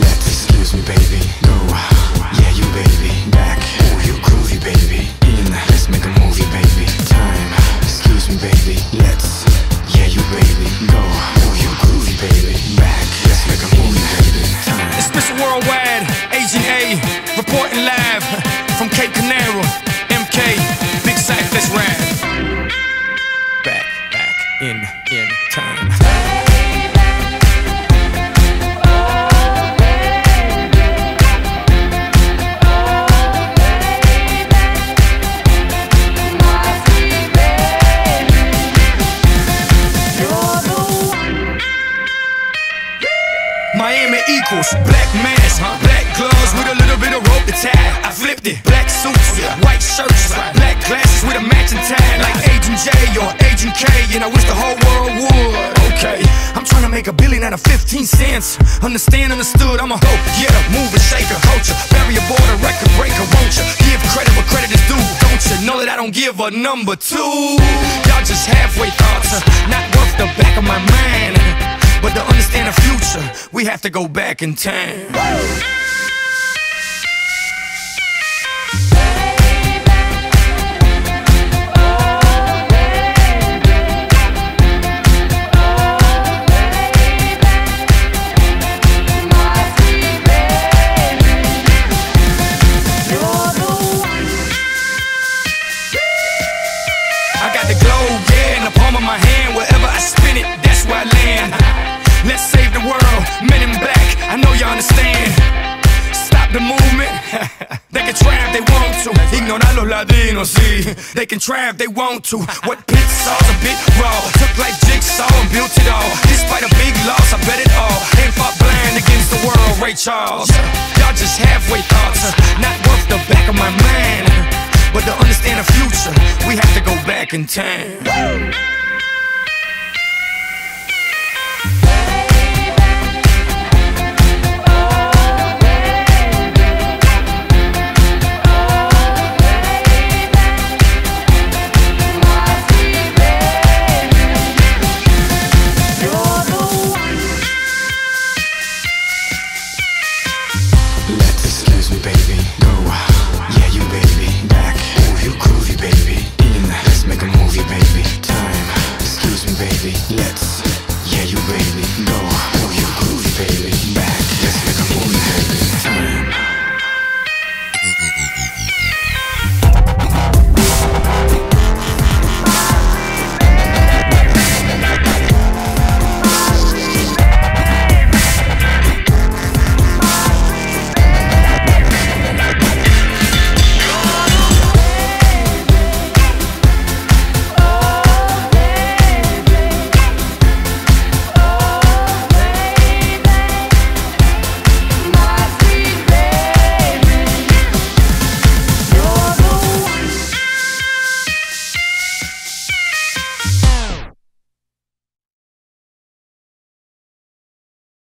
Let's me, baby. Go. Yeah, you baby. Back. Oh, you groovy, baby. In. Let's make a movie, baby. Time. Excuse me, baby. Let's. Yeah, you baby. Go. Oh, you groovy, baby. Back. Let's make a movie, baby. Time. It's Mr. Worldwide, Agent A, reporting live from Cape Canaveral. MK, Big Sight, ride. Miami equals black mask, black gloves with a little bit of rope to tie. I flipped it, black suits, white shirts, black glasses with a matching tie, like Agent J or Agent K. And I wish the whole world would. Okay, I'm trying to make a billion out of 15 cents. Understand, understood. I'm a hoe, yeah, mover, shaker, culture, barrier border, record breaker. Won't you give credit where credit is due? Don't you know that I don't give a number two? Y'all just halfway we have to go back in time. I got the globe, yeah, in the palm of my hand. Ignorar los latinos, sí. They can try if they want to. What pit saw's a bit raw. Took like jigsaw and built it all. Despite a big loss, I bet it all. And fought blind against the world, Ray Charles. Y'all just halfway thoughts, not worth the back of my mind. But to understand the future, we have to go back in time.